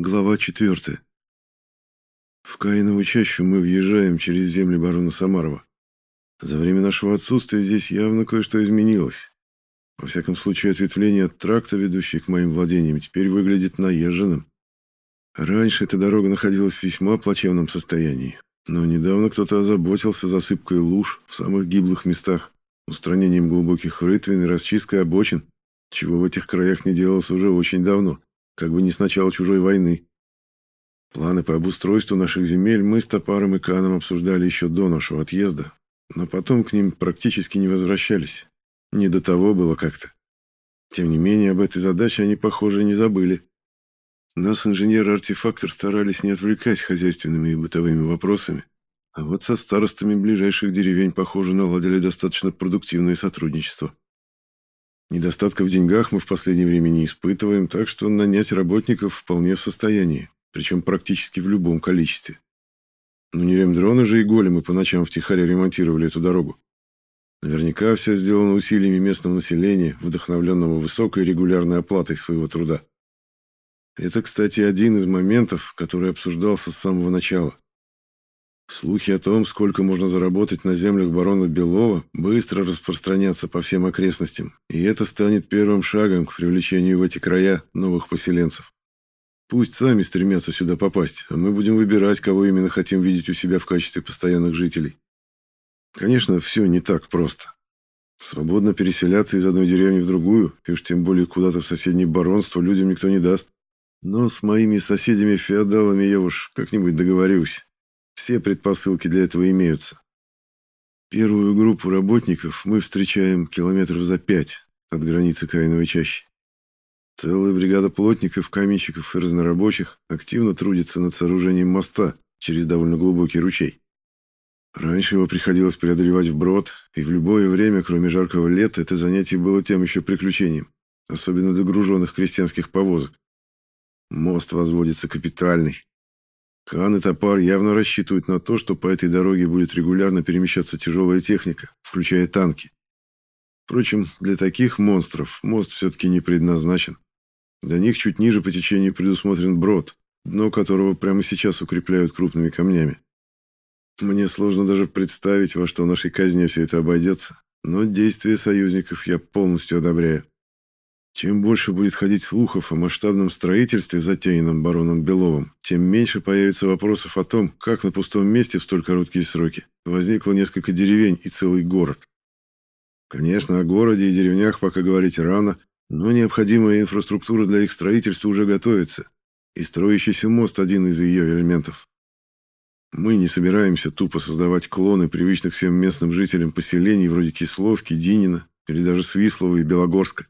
Глава 4. В Каинову чащу мы въезжаем через земли барона Самарова. За время нашего отсутствия здесь явно кое-что изменилось. Во всяком случае, ответвление от тракта, ведущее к моим владениям, теперь выглядит наезженным. Раньше эта дорога находилась в весьма плачевном состоянии, но недавно кто-то озаботился засыпкой луж в самых гиблых местах, устранением глубоких рытвин и расчисткой обочин, чего в этих краях не делалось уже очень давно как бы не с начала чужой войны. Планы по обустройству наших земель мы с Топаром и Каном обсуждали еще до нашего отъезда, но потом к ним практически не возвращались. Не до того было как-то. Тем не менее, об этой задаче они, похоже, не забыли. Нас инженеры-артефактор старались не отвлекать хозяйственными и бытовыми вопросами, а вот со старостами ближайших деревень, похоже, наладили достаточно продуктивное сотрудничество. Недостатка в деньгах мы в последнее время не испытываем, так что нанять работников вполне в состоянии, причем практически в любом количестве. Но не ремдроны же и големы по ночам втихаря ремонтировали эту дорогу. Наверняка все сделано усилиями местного населения, вдохновленного высокой регулярной оплатой своего труда. Это, кстати, один из моментов, который обсуждался с самого начала. Слухи о том, сколько можно заработать на землях барона Белова, быстро распространятся по всем окрестностям, и это станет первым шагом к привлечению в эти края новых поселенцев. Пусть сами стремятся сюда попасть, а мы будем выбирать, кого именно хотим видеть у себя в качестве постоянных жителей. Конечно, все не так просто. Свободно переселяться из одной деревни в другую, и уж тем более куда-то в соседнее баронство, людям никто не даст. Но с моими соседями-феодалами я уж как-нибудь договорюсь. Все предпосылки для этого имеются. Первую группу работников мы встречаем километров за пять от границы Каиновой чащи. Целая бригада плотников, каменщиков и разнорабочих активно трудится над сооружением моста через довольно глубокий ручей. Раньше его приходилось преодолевать вброд, и в любое время, кроме жаркого лета, это занятие было тем еще приключением, особенно для груженных крестьянских повозок. Мост возводится капитальный, Хан и Топар явно рассчитывают на то, что по этой дороге будет регулярно перемещаться тяжелая техника, включая танки. Впрочем, для таких монстров мост все-таки не предназначен. Для них чуть ниже по течению предусмотрен брод, дно которого прямо сейчас укрепляют крупными камнями. Мне сложно даже представить, во что нашей казни все это обойдется, но действия союзников я полностью одобряю. Чем больше будет ходить слухов о масштабном строительстве, затеянном бароном Беловым, тем меньше появится вопросов о том, как на пустом месте в столь короткие сроки возникло несколько деревень и целый город. Конечно, о городе и деревнях пока говорить рано, но необходимая инфраструктура для их строительства уже готовится, и строящийся мост – один из ее элементов. Мы не собираемся тупо создавать клоны привычных всем местным жителям поселений вроде Кисловки, Динина или даже Свислова и Белогорска.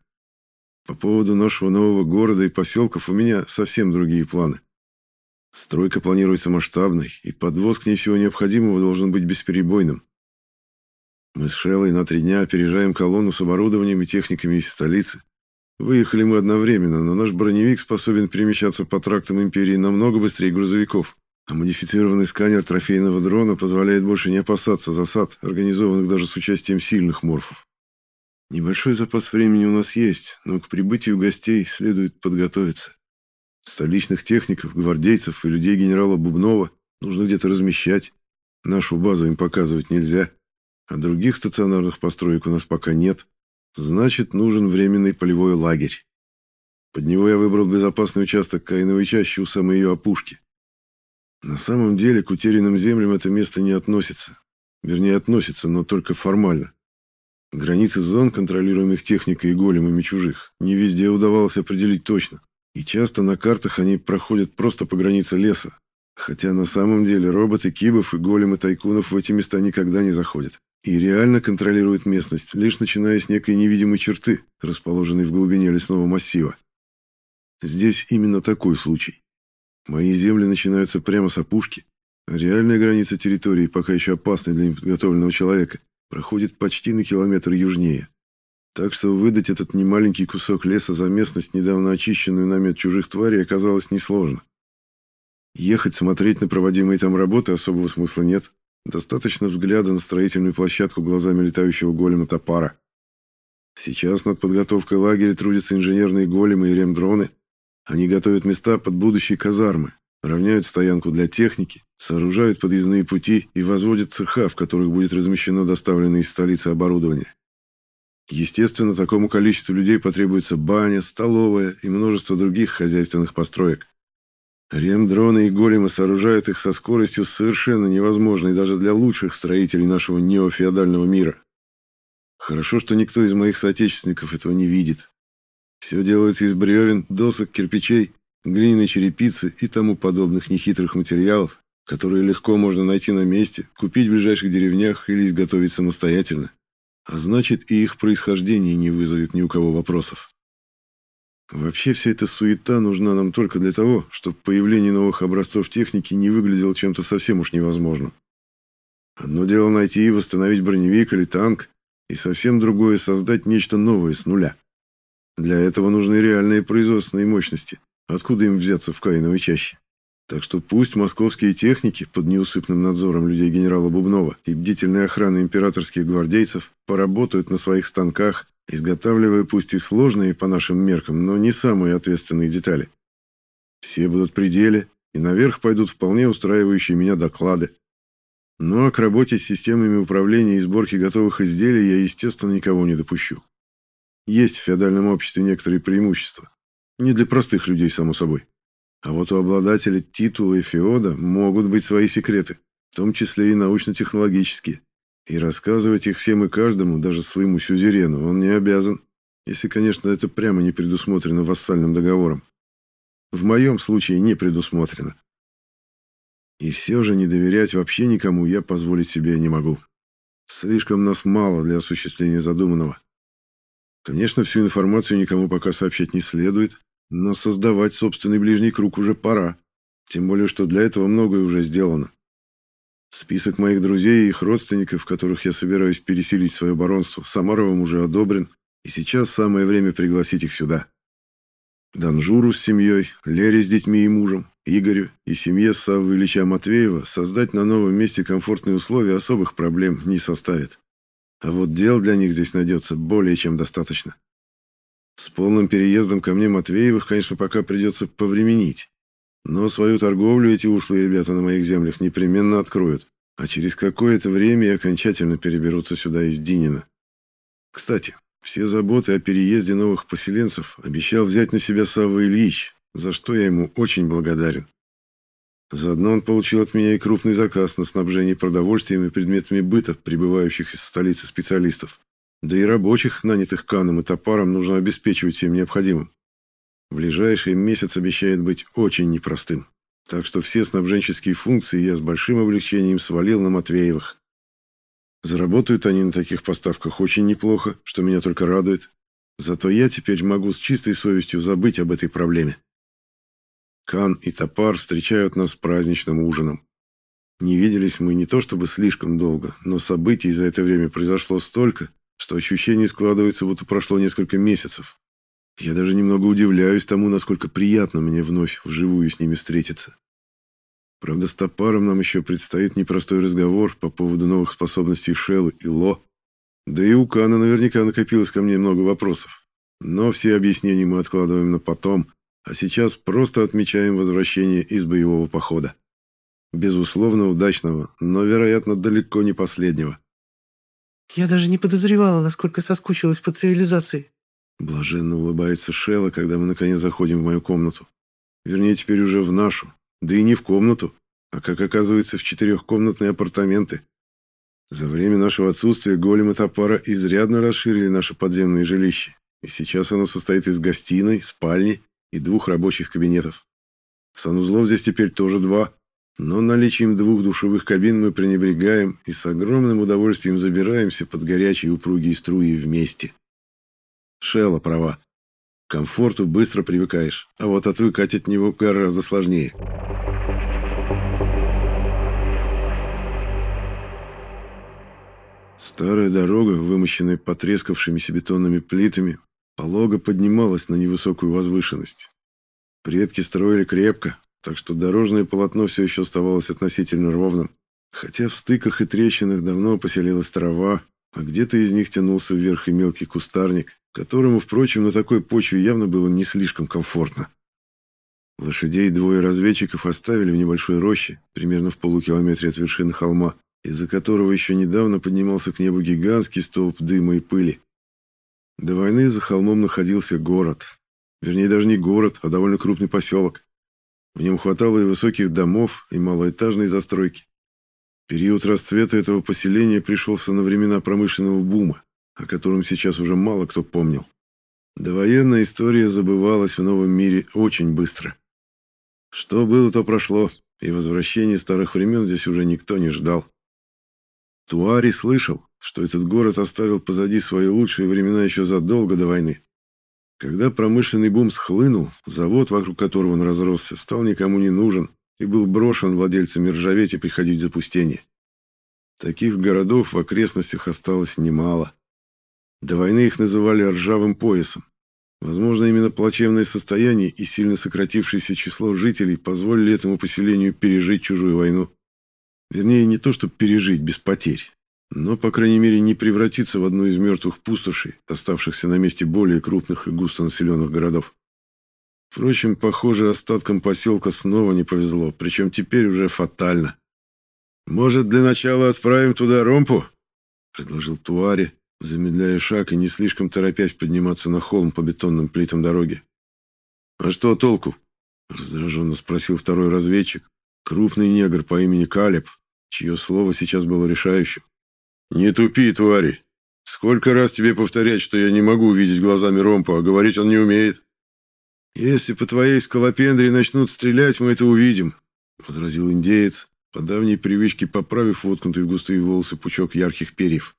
По поводу нашего нового города и поселков у меня совсем другие планы. Стройка планируется масштабной, и подвоз к ней всего необходимого должен быть бесперебойным. Мы с Шеллой на три дня опережаем колонну с оборудованием и техниками из столицы. Выехали мы одновременно, но наш броневик способен перемещаться по трактам Империи намного быстрее грузовиков, а модифицированный сканер трофейного дрона позволяет больше не опасаться засад, организованных даже с участием сильных морфов. Небольшой запас времени у нас есть, но к прибытию гостей следует подготовиться. Столичных техников, гвардейцев и людей генерала Бубнова нужно где-то размещать. Нашу базу им показывать нельзя, а других стационарных построек у нас пока нет. Значит, нужен временный полевой лагерь. Под него я выбрал безопасный участок Каиновой чащи у самой ее опушки. На самом деле к утерянным землям это место не относится. Вернее, относится, но только формально. Границы зон, контролируемых техникой и големами чужих, не везде удавалось определить точно. И часто на картах они проходят просто по границе леса. Хотя на самом деле роботы кибов и големы тайкунов в эти места никогда не заходят. И реально контролируют местность, лишь начиная с некой невидимой черты, расположенной в глубине лесного массива. Здесь именно такой случай. Мои земли начинаются прямо с опушки, реальная граница территории пока еще опасна для неподготовленного человека проходит почти на километр южнее. Так что выдать этот немаленький кусок леса за местность, недавно очищенную нами от чужих тварей, оказалось несложно. Ехать смотреть на проводимые там работы особого смысла нет. Достаточно взгляда на строительную площадку глазами летающего голема топара. Сейчас над подготовкой лагеря трудятся инженерные големы и ремдроны, Они готовят места под будущие казармы, равняют стоянку для техники, сооружают подъездные пути и возводят цеха, в которых будет размещено доставленное из столицы оборудование. Естественно, такому количеству людей потребуется баня, столовая и множество других хозяйственных построек. Ремдроны и големы сооружают их со скоростью совершенно невозможной даже для лучших строителей нашего неофеодального мира. Хорошо, что никто из моих соотечественников этого не видит. Все делается из бревен, досок, кирпичей, глиняной черепицы и тому подобных нехитрых материалов, которые легко можно найти на месте, купить в ближайших деревнях или изготовить самостоятельно. А значит, и их происхождение не вызовет ни у кого вопросов. Вообще вся эта суета нужна нам только для того, чтобы появление новых образцов техники не выглядело чем-то совсем уж невозможным. Одно дело найти и восстановить броневик или танк, и совсем другое создать нечто новое с нуля. Для этого нужны реальные производственные мощности. Откуда им взяться в Каиновой чаще? Так что пусть московские техники под неусыпным надзором людей генерала Бубнова и бдительной охраны императорских гвардейцев поработают на своих станках, изготавливая пусть и сложные по нашим меркам, но не самые ответственные детали. Все будут при деле, и наверх пойдут вполне устраивающие меня доклады. Ну а к работе с системами управления и сборки готовых изделий я, естественно, никого не допущу. Есть в феодальном обществе некоторые преимущества. Не для простых людей, само собой. А вот у обладателя титула и феода могут быть свои секреты, в том числе и научно-технологические. И рассказывать их всем и каждому, даже своему сюзерену, он не обязан, если, конечно, это прямо не предусмотрено вассальным договором. В моем случае не предусмотрено. И все же не доверять вообще никому я позволить себе не могу. Слишком нас мало для осуществления задуманного. Конечно, всю информацию никому пока сообщать не следует, но создавать собственный ближний круг уже пора. Тем более, что для этого многое уже сделано. Список моих друзей и их родственников, которых я собираюсь переселить в свое баронство, Самаровым уже одобрен, и сейчас самое время пригласить их сюда. Данжуру с семьей, Лере с детьми и мужем, Игорю и семье Саввы Ильича Матвеева создать на новом месте комфортные условия особых проблем не составит. А вот дел для них здесь найдется более чем достаточно. С полным переездом ко мне Матвеевых, конечно, пока придется повременить. Но свою торговлю эти ушлые ребята на моих землях непременно откроют, а через какое-то время и окончательно переберутся сюда из Динина. Кстати, все заботы о переезде новых поселенцев обещал взять на себя Савва Ильич, за что я ему очень благодарен. Заодно он получил от меня и крупный заказ на снабжение продовольствием и предметами быта прибывающих из столицы специалистов. Да и рабочих, нанятых Каном и Топаром, нужно обеспечивать всем необходимым. Ближайший месяц обещает быть очень непростым. Так что все снабженческие функции я с большим облегчением свалил на Матвеевых. Заработают они на таких поставках очень неплохо, что меня только радует. Зато я теперь могу с чистой совестью забыть об этой проблеме. Кан и Топар встречают нас праздничным ужином. Не виделись мы не то чтобы слишком долго, но событий за это время произошло столько, что ощущение складывается, будто прошло несколько месяцев. Я даже немного удивляюсь тому, насколько приятно мне вновь вживую с ними встретиться. Правда, с Топаром нам еще предстоит непростой разговор по поводу новых способностей Шеллы и Ло. Да и у Кана наверняка накопилось ко мне много вопросов. Но все объяснения мы откладываем на потом, а сейчас просто отмечаем возвращение из боевого похода. Безусловно, удачного, но, вероятно, далеко не последнего. «Я даже не подозревала, насколько соскучилась по цивилизации». Блаженно улыбается Шелла, когда мы наконец заходим в мою комнату. Вернее, теперь уже в нашу. Да и не в комнату, а, как оказывается, в четырехкомнатные апартаменты. За время нашего отсутствия голем и топора изрядно расширили наше подземное жилище, и сейчас оно состоит из гостиной, спальни и двух рабочих кабинетов. Санузлов здесь теперь тоже два, но наличием двух душевых кабин мы пренебрегаем и с огромным удовольствием забираемся под горячие упругие струи вместе. Шелла права. К комфорту быстро привыкаешь, а вот отвыкать от него гораздо сложнее. Старая дорога, вымощенная потрескавшимися бетонными плитами, полого поднималась на невысокую возвышенность. Предки строили крепко, так что дорожное полотно все еще оставалось относительно ровным, хотя в стыках и трещинах давно поселилась трава, а где-то из них тянулся вверх и мелкий кустарник, которому, впрочем, на такой почве явно было не слишком комфортно. Лошадей двое разведчиков оставили в небольшой роще, примерно в полукилометре от вершины холма, из-за которого еще недавно поднимался к небу гигантский столб дыма и пыли. До войны за холмом находился город. Вернее, даже не город, а довольно крупный поселок. В нем хватало и высоких домов, и малоэтажной застройки. Период расцвета этого поселения пришелся на времена промышленного бума, о котором сейчас уже мало кто помнил. Довоенная история забывалась в новом мире очень быстро. Что было, то прошло, и возвращение старых времен здесь уже никто не ждал. Туари слышал, что этот город оставил позади свои лучшие времена еще задолго до войны. Когда промышленный бум схлынул, завод, вокруг которого он разросся, стал никому не нужен и был брошен владельцами ржаветь и приходить в запустение. Таких городов в окрестностях осталось немало. До войны их называли ржавым поясом. Возможно, именно плачевное состояние и сильно сократившееся число жителей позволили этому поселению пережить чужую войну. Вернее, не то, чтобы пережить без потерь, но, по крайней мере, не превратиться в одну из мертвых пустошей, оставшихся на месте более крупных и густонаселенных городов. Впрочем, похоже, остаткам поселка снова не повезло, причем теперь уже фатально. «Может, для начала отправим туда ромпу?» — предложил Туари, замедляя шаг и не слишком торопясь подниматься на холм по бетонным плитам дороги. «А что толку?» — раздраженно спросил второй разведчик, крупный негр по имени Калеб, чье слово сейчас было решающим. «Не тупи, твари! Сколько раз тебе повторять, что я не могу увидеть глазами Ромпу, а говорить он не умеет?» «Если по твоей скалопендре начнут стрелять, мы это увидим», — возразил индеец, по давней привычке поправив воткнутый в густые волосы пучок ярких перьев.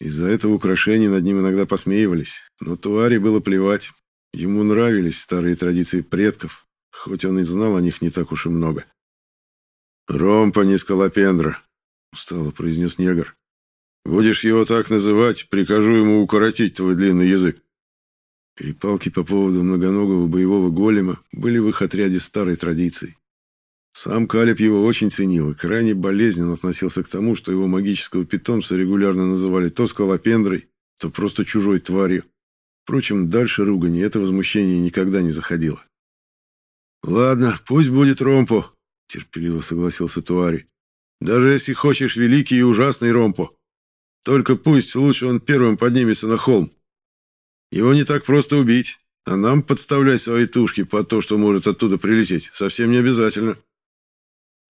Из-за этого украшения над ним иногда посмеивались, но Туаре было плевать. Ему нравились старые традиции предков, хоть он и знал о них не так уж и много. «Ромпа не скалопендра», — устало произнес негр. «Будешь его так называть, прикажу ему укоротить твой длинный язык». Перепалки по поводу многоногого боевого голема были в их отряде старой традицией. Сам Калиб его очень ценил и крайне болезненно относился к тому, что его магического питомца регулярно называли то скалопендрой, то просто чужой тварью. Впрочем, дальше ругани это возмущение никогда не заходило. «Ладно, пусть будет Ромпо», — терпеливо согласился Туари. «Даже если хочешь великий и ужасный Ромпо. Только пусть лучше он первым поднимется на холм. Его не так просто убить, а нам подставлять свои тушки под то, что может оттуда прилететь, совсем не обязательно».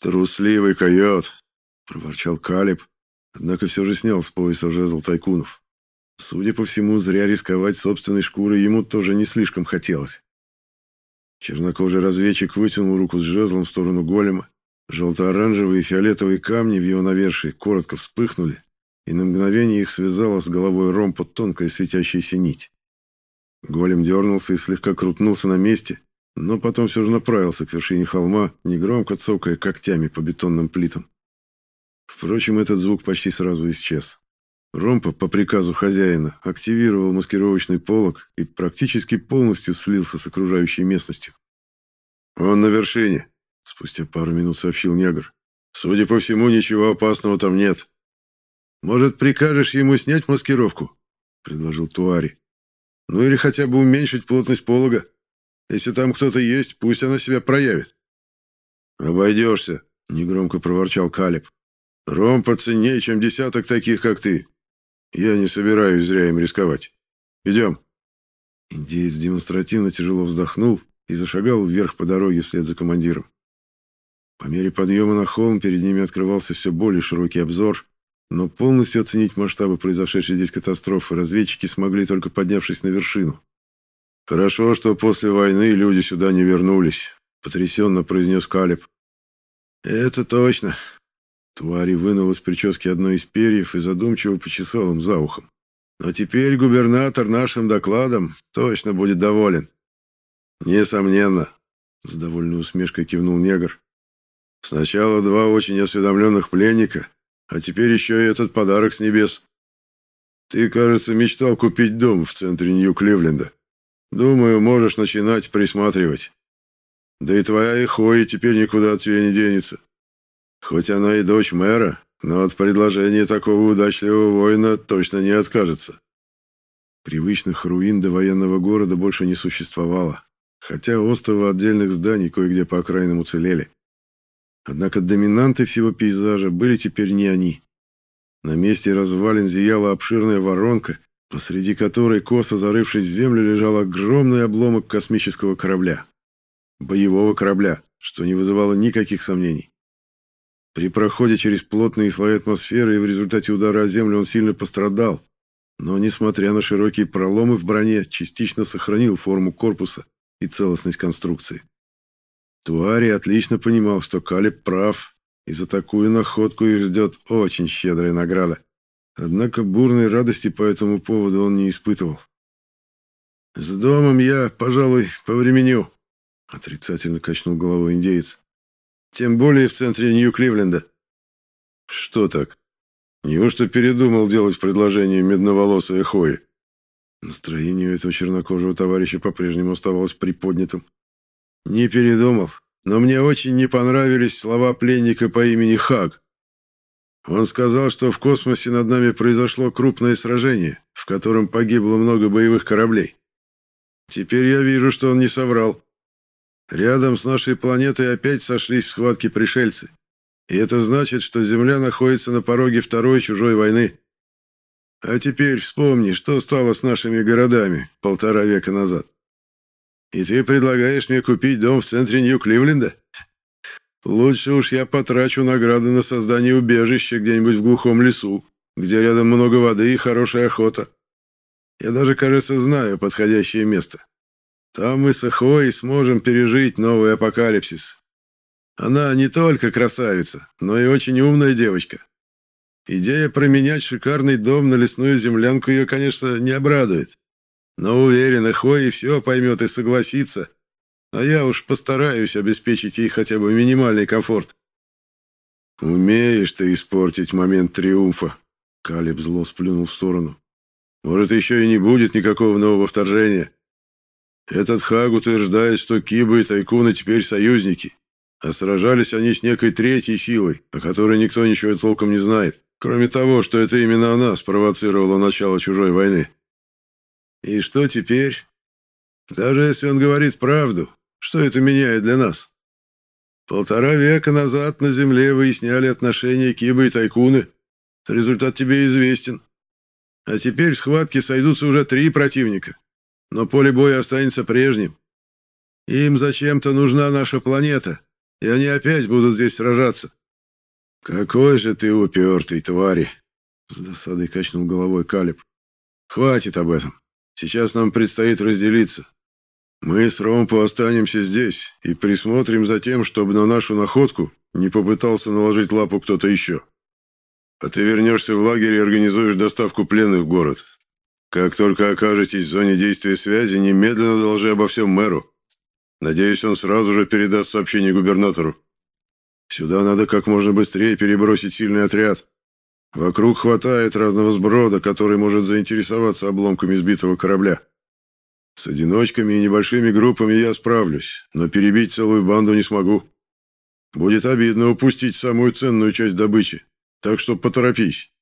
«Трусливый койот!» — проворчал Калиб, однако все же снял с пояса жезл тайкунов. Судя по всему, зря рисковать собственной шкурой ему тоже не слишком хотелось. Чернокожий разведчик вытянул руку с жезлом в сторону голема. Желто-оранжевые и фиолетовые камни в его навершии коротко вспыхнули, и на мгновение их связала с головой ромпа тонкая светящаяся нить. Голем дернулся и слегка крутнулся на месте, но потом все же направился к вершине холма, негромко цокая когтями по бетонным плитам. Впрочем, этот звук почти сразу исчез. Ромпа по приказу хозяина активировал маскировочный полог и практически полностью слился с окружающей местностью. «Он на вершине», — спустя пару минут сообщил негр. «Судя по всему, ничего опасного там нет». «Может, прикажешь ему снять маскировку?» — предложил Туари. «Ну или хотя бы уменьшить плотность полога». Если там кто-то есть, пусть она себя проявит. Обойдешься, негромко проворчал Калиб. Ром поценнее, чем десяток таких, как ты. Я не собираюсь зря им рисковать. Идем. Индеец демонстративно тяжело вздохнул и зашагал вверх по дороге вслед за командиром. По мере подъема на холм перед ними открывался все более широкий обзор, но полностью оценить масштабы произошедшей здесь катастрофы разведчики смогли только поднявшись на вершину. «Хорошо, что после войны люди сюда не вернулись», — потрясенно произнес Калиб. «Это точно». Твари вынул из прически одно из перьев и задумчиво почесал им за ухом. «Но теперь губернатор нашим докладом точно будет доволен». «Несомненно», — с довольной усмешкой кивнул негр. «Сначала два очень осведомленных пленника, а теперь еще и этот подарок с небес. Ты, кажется, мечтал купить дом в центре Нью-Кливленда». Думаю, можешь начинать присматривать. Да и твоя Эхои теперь никуда от тебя не денется. Хоть она и дочь мэра, но от предложения такого удачливого воина точно не откажется. Привычных руин до военного города больше не существовало. хотя островы отдельных зданий кое-где по окраинам уцелели. Однако доминанты всего пейзажа были теперь не они. На месте развалин зияла обширная воронка, посреди которой, косо зарывшись в землю, лежал огромный обломок космического корабля. Боевого корабля, что не вызывало никаких сомнений. При проходе через плотные слои атмосферы и в результате удара о землю он сильно пострадал, но, несмотря на широкие проломы в броне, частично сохранил форму корпуса и целостность конструкции. Туари отлично понимал, что Калиб прав, и за такую находку их ждет очень щедрая награда. Однако бурной радости по этому поводу он не испытывал. «С домом я, пожалуй, повременю», — отрицательно качнул головой индеец. «Тем более в центре Нью-Кливленда». «Что так? Неужто передумал делать предложение медноволосой Хои?» Настроение у этого чернокожего товарища по-прежнему оставалось приподнятым. Не передумал, но мне очень не понравились слова пленника по имени Хаг. Он сказал, что в космосе над нами произошло крупное сражение, в котором погибло много боевых кораблей. Теперь я вижу, что он не соврал. Рядом с нашей планетой опять сошлись в схватке пришельцы. И это значит, что Земля находится на пороге второй чужой войны. А теперь вспомни, что стало с нашими городами полтора века назад. И ты предлагаешь мне купить дом в центре Нью-Кливленда? Лучше уж я потрачу награды на создание убежища где-нибудь в глухом лесу, где рядом много воды и хорошая охота. Я даже, кажется, знаю подходящее место. Там мы с Эхой сможем пережить новый апокалипсис. Она не только красавица, но и очень умная девочка. Идея променять шикарный дом на лесную землянку ее, конечно, не обрадует. Но уверен, Хой и все поймет и согласится. А я уж постараюсь обеспечить ей хотя бы минимальный комфорт. «Умеешь ты испортить момент триумфа», — Калиб зло сплюнул в сторону. «Может, еще и не будет никакого нового вторжения. Этот Хаг утверждает, что Киба и Тайкуны теперь союзники, а сражались они с некой третьей силой, о которой никто ничего толком не знает, кроме того, что это именно она спровоцировала начало чужой войны. И что теперь? Даже если он говорит правду, что это меняет для нас? Полтора века назад на Земле выясняли отношения Киба и Тайкуны. Результат тебе известен. А теперь в схватке сойдутся уже три противника. Но поле боя останется прежним. Им зачем-то нужна наша планета, и они опять будут здесь сражаться. «Какой же ты упертый, твари!» С досадой качнул головой Калиб. «Хватит об этом. Сейчас нам предстоит разделиться. Мы с Ромпо останемся здесь и присмотрим за тем, чтобы на нашу находку не попытался наложить лапу кто-то еще. А ты вернешься в лагерь и организуешь доставку пленных в город. Как только окажетесь в зоне действия связи, немедленно доложи обо всем мэру. Надеюсь, он сразу же передаст сообщение губернатору. Сюда надо как можно быстрее перебросить сильный отряд. Вокруг хватает разного сброда, который может заинтересоваться обломками сбитого корабля. С одиночками и небольшими группами я справлюсь, но перебить целую банду не смогу. Будет обидно упустить самую ценную часть добычи, так что поторопись.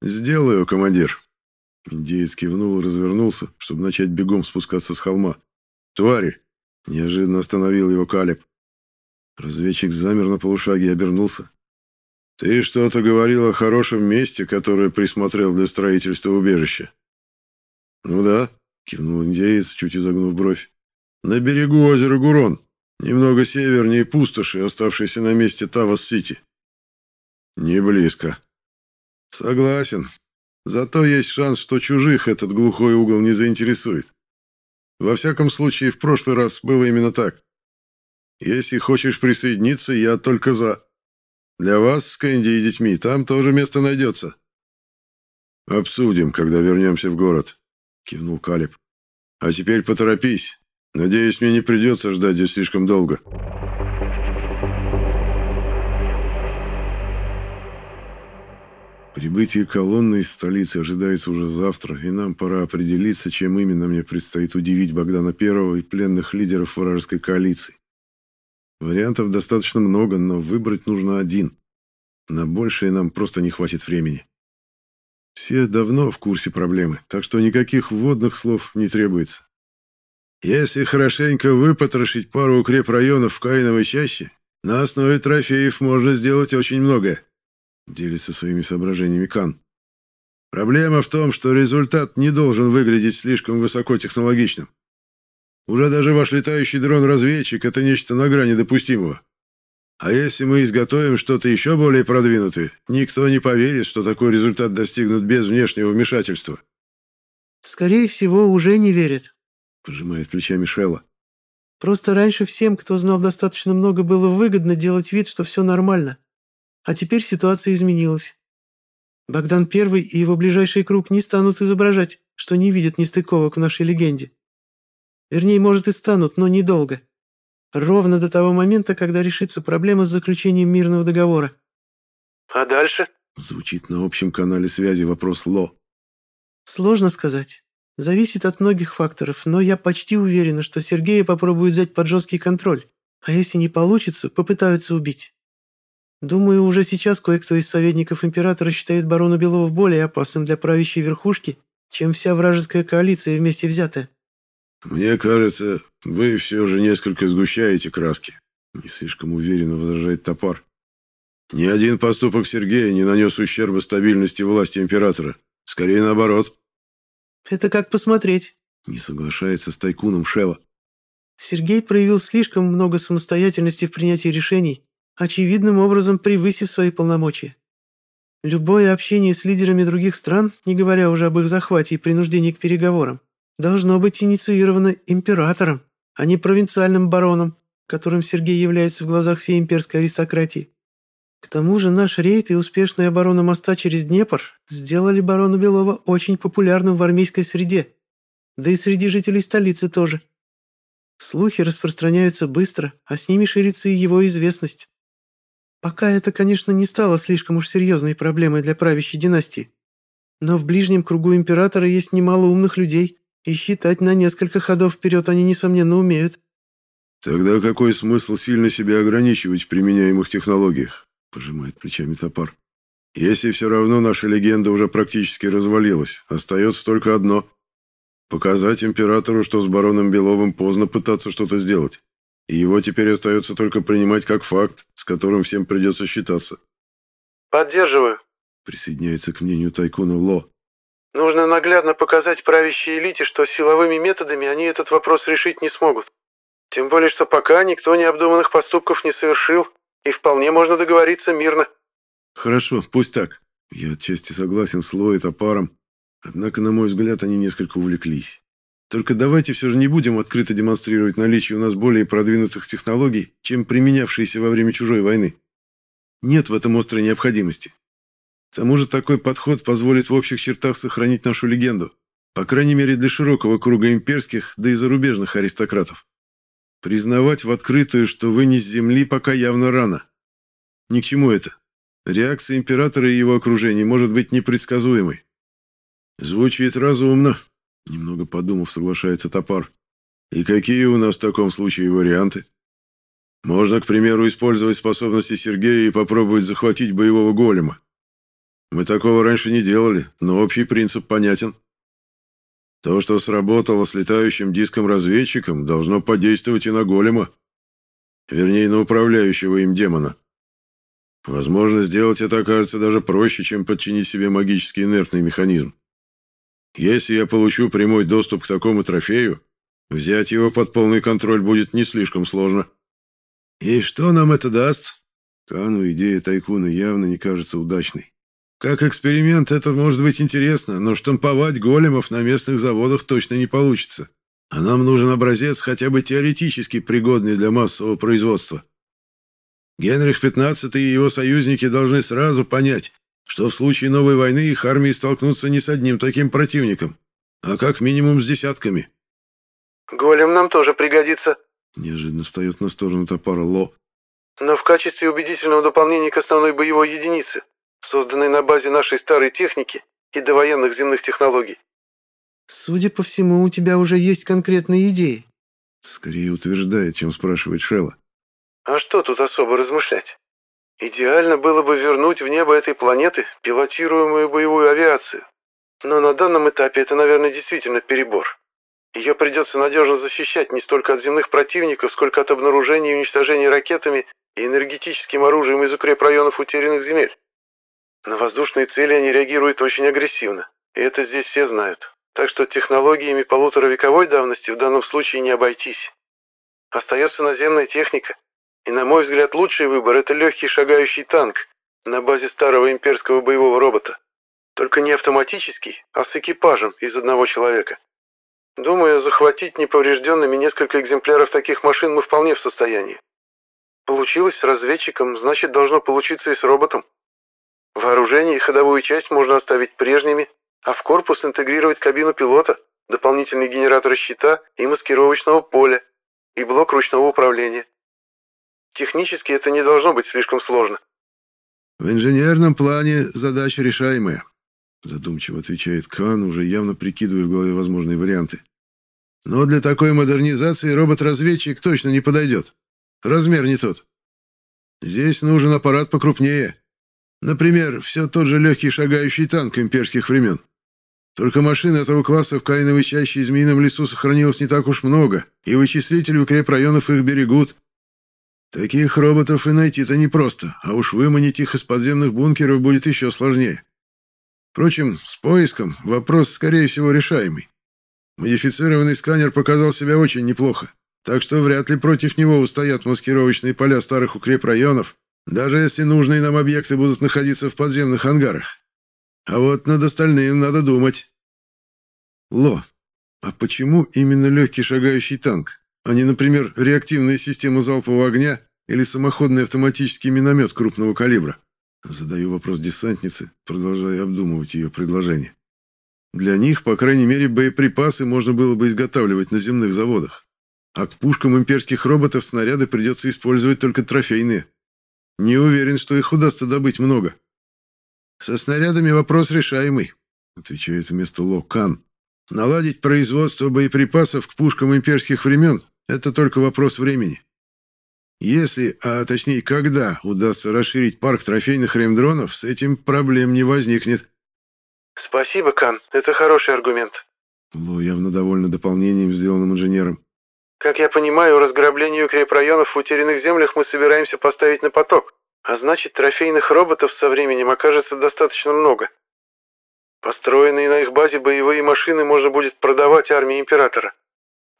Сделаю, командир. Индеец кивнул и развернулся, чтобы начать бегом спускаться с холма. Твари! Неожиданно остановил его Калеб. Разведчик замер на полушаге и обернулся. «Ты что-то говорил о хорошем месте, которое присмотрел для строительства убежища?» «Ну да», — кивнул индеец, чуть изогнув бровь. «На берегу озера Гурон, немного севернее пустоши, оставшейся на месте Тавас-Сити». «Не близко». «Согласен. Зато есть шанс, что чужих этот глухой угол не заинтересует. Во всяком случае, в прошлый раз было именно так. Если хочешь присоединиться, я только за». Для вас с Кэнди и детьми там тоже место найдется». «Обсудим, когда вернемся в город», — кивнул Калиб. «А теперь поторопись. Надеюсь, мне не придется ждать здесь слишком долго». Прибытие колонны из столицы ожидается уже завтра, и нам пора определиться, чем именно мне предстоит удивить Богдана Первого и пленных лидеров вражеской коалиции. Вариантов достаточно много, но выбрать нужно один. На большее нам просто не хватит времени. Все давно в курсе проблемы, так что никаких вводных слов не требуется. Если хорошенько выпотрошить пару укрепрайонов в Каиновой чаще, на основе трофеев можно сделать очень многое. Делится своими соображениями Кан. Проблема в том, что результат не должен выглядеть слишком высокотехнологичным. Уже даже ваш летающий дрон-разведчик — это нечто на грани допустимого. А если мы изготовим что-то еще более продвинутое, никто не поверит, что такой результат достигнут без внешнего вмешательства. Скорее всего, уже не верят, пожимает плечами Шелла. Просто раньше всем, кто знал достаточно много, было выгодно делать вид, что все нормально. А теперь ситуация изменилась. Богдан Первый и его ближайший круг не станут изображать, что не видят нестыковок в нашей легенде. Вернее, может и станут, но недолго. Ровно до того момента, когда решится проблема с заключением мирного договора. «А дальше?» Звучит на общем канале связи вопрос Ло. «Сложно сказать. Зависит от многих факторов, но я почти уверена, что Сергея попробуют взять под жесткий контроль, а если не получится, попытаются убить. Думаю, уже сейчас кое-кто из советников императора считает барона Белова более опасным для правящей верхушки, чем вся вражеская коалиция вместе взятая. «Мне кажется, вы все же несколько сгущаете краски», — не слишком уверенно возражает топор. «Ни один поступок Сергея не нанес ущерба стабильности власти императора. Скорее наоборот». «Это как посмотреть», — не соглашается с тайкуном Шелла. «Сергей проявил слишком много самостоятельности в принятии решений, очевидным образом превысив свои полномочия. Любое общение с лидерами других стран, не говоря уже об их захвате и принуждении к переговорам, должно быть инициировано императором, а не провинциальным бароном, которым Сергей является в глазах всей имперской аристократии. К тому же наш рейд и успешная оборона моста через Днепр сделали барона Белова очень популярным в армейской среде, да и среди жителей столицы тоже. Слухи распространяются быстро, а с ними ширится и его известность. Пока это, конечно, не стало слишком уж серьезной проблемой для правящей династии. Но в ближнем кругу императора есть немало умных людей, и считать на несколько ходов вперед они, несомненно, умеют. «Тогда какой смысл сильно себя ограничивать в применяемых технологиях?» – пожимает плечами топор. «Если все равно наша легенда уже практически развалилась, остается только одно – показать императору, что с бароном Беловым поздно пытаться что-то сделать, и его теперь остается только принимать как факт, с которым всем придется считаться». «Поддерживаю», – присоединяется к мнению Тайкуна Ло. Нужно наглядно показать правящей элите, что силовыми методами они этот вопрос решить не смогут. Тем более, что пока никто необдуманных поступков не совершил, и вполне можно договориться мирно. Хорошо, пусть так. Я отчасти согласен с Ло и Топаром. Однако, на мой взгляд, они несколько увлеклись. Только давайте все же не будем открыто демонстрировать наличие у нас более продвинутых технологий, чем применявшиеся во время чужой войны. Нет в этом острой необходимости. К тому же такой подход позволит в общих чертах сохранить нашу легенду, по крайней мере для широкого круга имперских, да и зарубежных аристократов. Признавать в открытую, что вы не с земли, пока явно рано. Ни к чему это. Реакция императора и его окружения может быть непредсказуемой. Звучит разумно, немного подумав, соглашается Топар. И какие у нас в таком случае варианты? Можно, к примеру, использовать способности Сергея и попробовать захватить боевого голема. Мы такого раньше не делали, но общий принцип понятен. То, что сработало с летающим диском-разведчиком, должно подействовать и на голема. Вернее, на управляющего им демона. Возможно, сделать это окажется даже проще, чем подчинить себе магический инертный механизм. Если я получу прямой доступ к такому трофею, взять его под полный контроль будет не слишком сложно. И что нам это даст? Кану идея Тайкуна явно не кажется удачной. Как эксперимент это может быть интересно, но штамповать големов на местных заводах точно не получится. А нам нужен образец, хотя бы теоретически пригодный для массового производства. Генрих XV и его союзники должны сразу понять, что в случае новой войны их армии столкнутся не с одним таким противником, а как минимум с десятками. «Голем нам тоже пригодится», — неожиданно встает на сторону топора Ло. «Но в качестве убедительного дополнения к основной боевой единице созданный на базе нашей старой техники и довоенных земных технологий. Судя по всему, у тебя уже есть конкретные идеи. Скорее утверждает, чем спрашивает Шелла. А что тут особо размышлять? Идеально было бы вернуть в небо этой планеты пилотируемую боевую авиацию. Но на данном этапе это, наверное, действительно перебор. Ее придется надежно защищать не столько от земных противников, сколько от обнаружения и уничтожения ракетами и энергетическим оружием из укрепрайонов утерянных земель. На воздушные цели они реагируют очень агрессивно, и это здесь все знают. Так что технологиями полуторавековой давности в данном случае не обойтись. Остается наземная техника, и, на мой взгляд, лучший выбор — это легкий шагающий танк на базе старого имперского боевого робота. Только не автоматический, а с экипажем из одного человека. Думаю, захватить неповрежденными несколько экземпляров таких машин мы вполне в состоянии. Получилось с разведчиком, значит, должно получиться и с роботом. Вооружение и ходовую часть можно оставить прежними, а в корпус интегрировать кабину пилота, дополнительный генератор щита и маскировочного поля, и блок ручного управления. Технически это не должно быть слишком сложно. В инженерном плане задача решаемая, задумчиво отвечает Кан, уже явно прикидывая в голове возможные варианты. Но для такой модернизации робот-разведчик точно не подойдет. Размер не тот. Здесь нужен аппарат покрупнее. Например, все тот же легкий шагающий танк имперских времен. Только машин этого класса в Каиновой чаще и Змеином лесу сохранилось не так уж много, и вычислители укрепрайонов их берегут. Таких роботов и найти-то непросто, а уж выманить их из подземных бункеров будет еще сложнее. Впрочем, с поиском вопрос, скорее всего, решаемый. Модифицированный сканер показал себя очень неплохо, так что вряд ли против него устоят маскировочные поля старых укрепрайонов, даже если нужные нам объекты будут находиться в подземных ангарах. А вот над остальным надо думать. Ло, а почему именно легкий шагающий танк, а не, например, реактивная система залпового огня или самоходный автоматический миномет крупного калибра? Задаю вопрос десантнице, продолжая обдумывать ее предложение. Для них, по крайней мере, боеприпасы можно было бы изготавливать на земных заводах. А к пушкам имперских роботов снаряды придется использовать только трофейные. Не уверен, что их удастся добыть много. Со снарядами вопрос решаемый, отвечает вместо Ло Кан. Наладить производство боеприпасов к пушкам имперских времен – это только вопрос времени. Если, а точнее когда, удастся расширить парк трофейных ремдронов, с этим проблем не возникнет. Спасибо, Кан, это хороший аргумент. Ло явно довольна дополнением, сделанным инженером. Как я понимаю, разграбление укрепрайонов в утерянных землях мы собираемся поставить на поток, а значит, трофейных роботов со временем окажется достаточно много. Построенные на их базе боевые машины можно будет продавать армии Императора.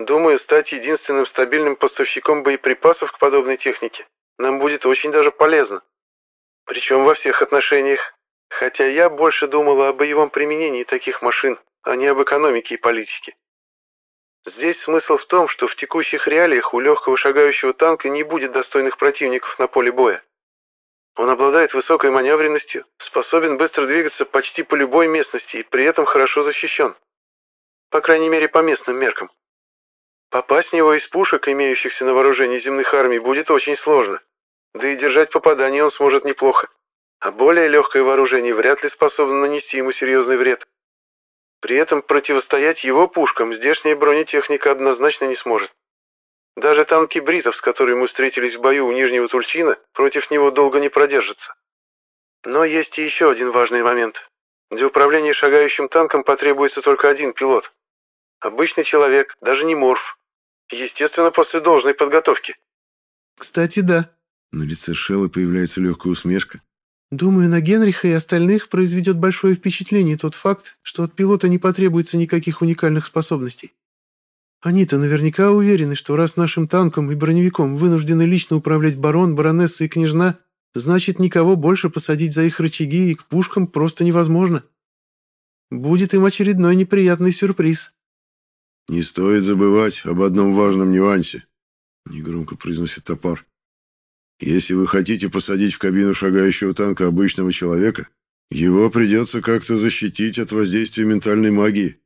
Думаю, стать единственным стабильным поставщиком боеприпасов к подобной технике нам будет очень даже полезно. Причем во всех отношениях. Хотя я больше думала о боевом применении таких машин, а не об экономике и политике. Здесь смысл в том, что в текущих реалиях у легкого шагающего танка не будет достойных противников на поле боя. Он обладает высокой маневренностью, способен быстро двигаться почти по любой местности и при этом хорошо защищен. По крайней мере, по местным меркам. Попасть в него из пушек, имеющихся на вооружении земных армий, будет очень сложно. Да и держать попадание он сможет неплохо. А более легкое вооружение вряд ли способно нанести ему серьезный вред. При этом противостоять его пушкам здешняя бронетехника однозначно не сможет. Даже танки бритов, с которыми мы встретились в бою у Нижнего Тульчина, против него долго не продержатся. Но есть и еще один важный момент. Для управления шагающим танком потребуется только один пилот. Обычный человек, даже не морф, Естественно, после должной подготовки. Кстати, да. На лице Шелла появляется легкая усмешка. Думаю, на Генриха и остальных произведет большое впечатление тот факт, что от пилота не потребуется никаких уникальных способностей. Они-то наверняка уверены, что раз нашим танком и броневиком вынуждены лично управлять барон, баронесса и княжна, значит, никого больше посадить за их рычаги и к пушкам просто невозможно. Будет им очередной неприятный сюрприз. «Не стоит забывать об одном важном нюансе», — негромко произносит топар. «Если вы хотите посадить в кабину шагающего танка обычного человека, его придется как-то защитить от воздействия ментальной магии.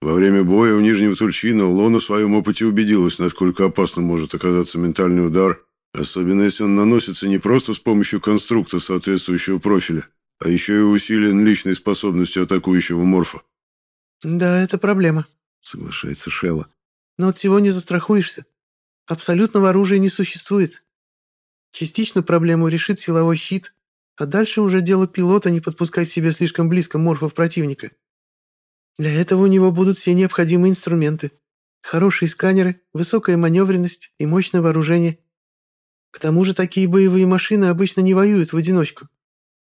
Во время боя у Нижнего Тульчина Лона в своем опыте убедилась, насколько опасным может оказаться ментальный удар, особенно если он наносится не просто с помощью конструкта соответствующего профиля, а еще и усилен личной способностью атакующего морфа. «Да, это проблема», — соглашается Шелла. «Но от всего не застрахуешься. Абсолютного оружия не существует. Частично проблему решит силовой щит, а дальше уже дело пилота не подпускать себе слишком близко морфов противника. Для этого у него будут все необходимые инструменты. Хорошие сканеры, высокая маневренность и мощное вооружение. К тому же такие боевые машины обычно не воюют в одиночку.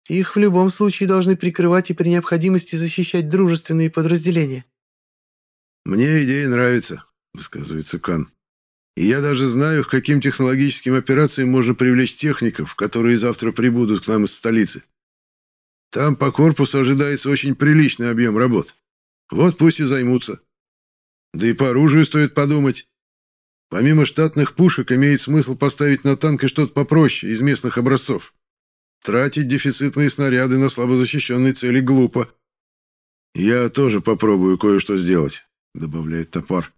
Их в любом случае должны прикрывать и при необходимости защищать дружественные подразделения. «Мне идея нравится», — высказывается Кан. «И я даже знаю, к каким технологическим операциям можно привлечь техников, которые завтра прибудут к нам из столицы. Там по корпусу ожидается очень приличный объем работ. Вот пусть и займутся. Да и по оружию стоит подумать. Помимо штатных пушек имеет смысл поставить на танк что-то попроще из местных образцов. Тратить дефицитные снаряды на слабозащищенные цели глупо. «Я тоже попробую кое-что сделать», — добавляет Топар.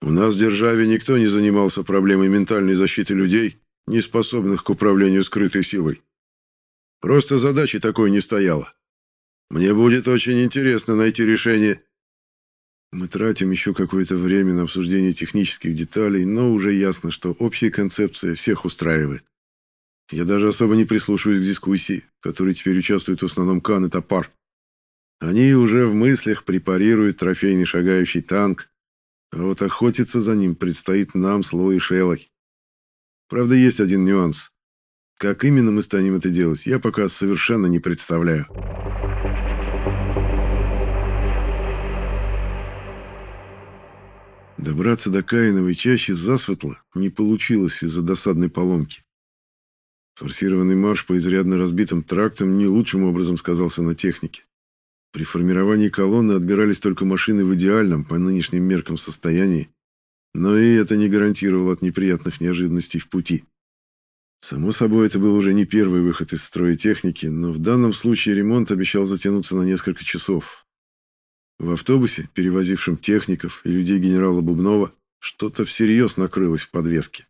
«У нас в державе никто не занимался проблемой ментальной защиты людей, не способных к управлению скрытой силой. Просто задачи такой не стояло. Мне будет очень интересно найти решение». Мы тратим еще какое-то время на обсуждение технических деталей, но уже ясно, что общая концепция всех устраивает. Я даже особо не прислушиваюсь к дискуссии, в которой теперь участвуют в основном Кан и Топар. Они уже в мыслях препарируют трофейный шагающий танк, а вот охотиться за ним предстоит нам с Ло и Шелой. Правда, есть один нюанс. Как именно мы станем это делать, я пока совершенно не представляю. Добраться до Каиновой чащи засветло не получилось из-за досадной поломки. Форсированный марш по изрядно разбитым трактам не лучшим образом сказался на технике. При формировании колонны отбирались только машины в идеальном, по нынешним меркам, состоянии, но и это не гарантировало от неприятных неожиданностей в пути. Само собой, это был уже не первый выход из строя техники, но в данном случае ремонт обещал затянуться на несколько часов, в автобусе, перевозившем техников и людей генерала Бубнова, что-то всерьез накрылось в подвеске.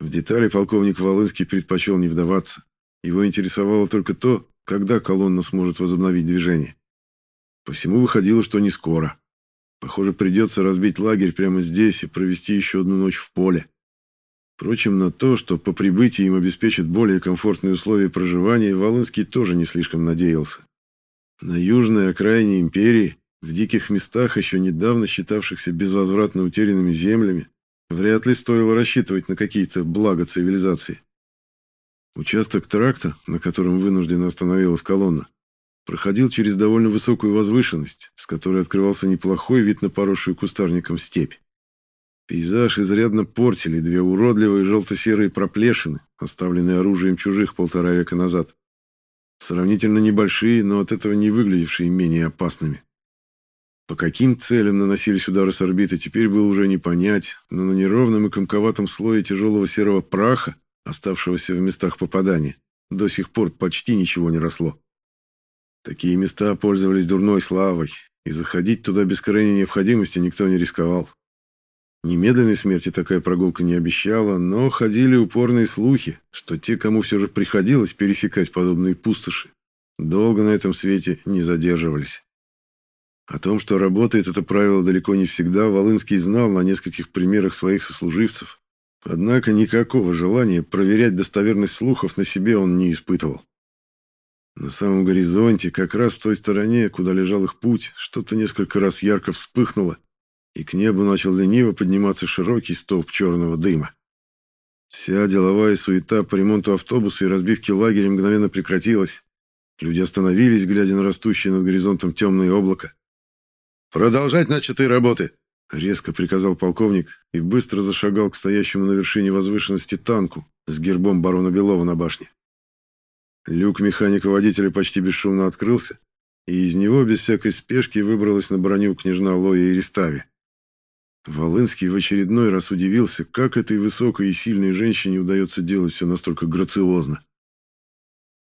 В детали полковник Волынский предпочел не вдаваться. Его интересовало только то, когда колонна сможет возобновить движение. По всему выходило, что не скоро. Похоже, придется разбить лагерь прямо здесь и провести еще одну ночь в поле. Впрочем, на то, что по прибытии им обеспечат более комфортные условия проживания, Волынский тоже не слишком надеялся. На южной окраине империи в диких местах, еще недавно считавшихся безвозвратно утерянными землями, вряд ли стоило рассчитывать на какие-то блага цивилизации. Участок тракта, на котором вынужденно остановилась колонна, проходил через довольно высокую возвышенность, с которой открывался неплохой вид на поросшую кустарником степь. Пейзаж изрядно портили две уродливые желто-серые проплешины, оставленные оружием чужих полтора века назад. Сравнительно небольшие, но от этого не выглядевшие менее опасными. По каким целям наносились удары с орбиты, теперь было уже не понять, но на неровном и комковатом слое тяжелого серого праха, оставшегося в местах попадания, до сих пор почти ничего не росло. Такие места пользовались дурной славой, и заходить туда без крайней необходимости никто не рисковал. Немедленной смерти такая прогулка не обещала, но ходили упорные слухи, что те, кому все же приходилось пересекать подобные пустоши, долго на этом свете не задерживались. О том, что работает это правило далеко не всегда, Волынский знал на нескольких примерах своих сослуживцев. Однако никакого желания проверять достоверность слухов на себе он не испытывал. На самом горизонте, как раз в той стороне, куда лежал их путь, что-то несколько раз ярко вспыхнуло, и к небу начал лениво подниматься широкий столб черного дыма. Вся деловая суета по ремонту автобуса и разбивке лагеря мгновенно прекратилась. Люди остановились, глядя на растущее над горизонтом темное облако. «Продолжать начатые работы!» — резко приказал полковник и быстро зашагал к стоящему на вершине возвышенности танку с гербом барона Белова на башне. Люк механика-водителя почти бесшумно открылся, и из него без всякой спешки выбралась на броню княжна Лоя и Рестави. Волынский в очередной раз удивился, как этой высокой и сильной женщине удается делать все настолько грациозно.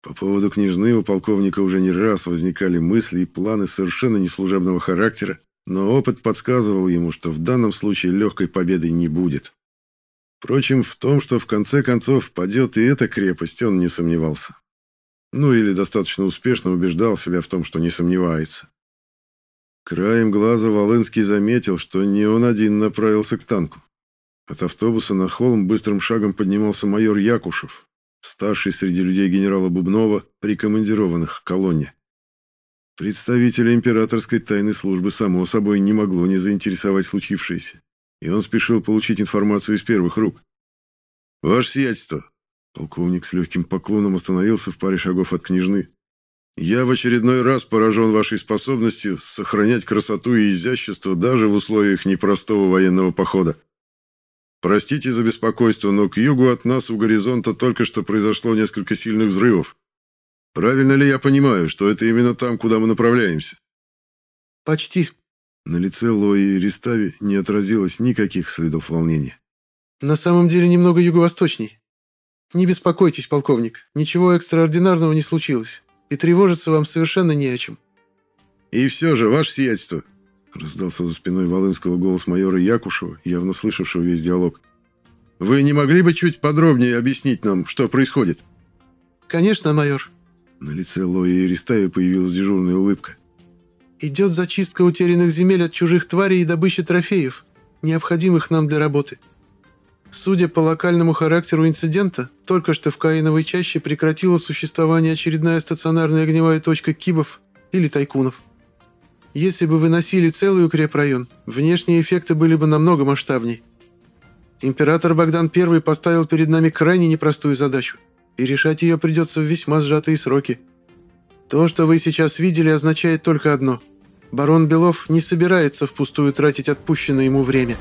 По поводу княжны у полковника уже не раз возникали мысли и планы совершенно неслужебного характера, но опыт подсказывал ему, что в данном случае легкой победы не будет. Впрочем, в том, что в конце концов падет и эта крепость, он не сомневался. Ну или достаточно успешно убеждал себя в том, что не сомневается. Краем глаза Волынский заметил, что не он один направился к танку. От автобуса на холм быстрым шагом поднимался майор Якушев, старший среди людей генерала Бубнова, прикомандированных к колонне. Представителя императорской тайной службы, само собой, не могло не заинтересовать случившееся, и он спешил получить информацию из первых рук. «Ваше сиятельство!» Полковник с легким поклоном остановился в паре шагов от княжны. «Я в очередной раз поражен вашей способностью сохранять красоту и изящество даже в условиях непростого военного похода. Простите за беспокойство, но к югу от нас у горизонта только что произошло несколько сильных взрывов. Правильно ли я понимаю, что это именно там, куда мы направляемся?» «Почти». На лице Лои и Ристави не отразилось никаких следов волнения. «На самом деле немного юго-восточней. Не беспокойтесь, полковник, ничего экстраординарного не случилось, и тревожиться вам совершенно не о чем». «И все же, ваше сиятельство», — раздался за спиной Волынского голос майора Якушева, явно слышавшего весь диалог. «Вы не могли бы чуть подробнее объяснить нам, что происходит?» «Конечно, майор», на лице Лои Иристаи появилась дежурная улыбка. «Идет зачистка утерянных земель от чужих тварей и добыча трофеев, необходимых нам для работы. Судя по локальному характеру инцидента, только что в Каиновой чаще прекратила существование очередная стационарная огневая точка кибов или тайкунов. Если бы выносили целый укрепрайон, внешние эффекты были бы намного масштабней. Император Богдан I поставил перед нами крайне непростую задачу и решать ее придется в весьма сжатые сроки. То, что вы сейчас видели, означает только одно. Барон Белов не собирается впустую тратить отпущенное ему время».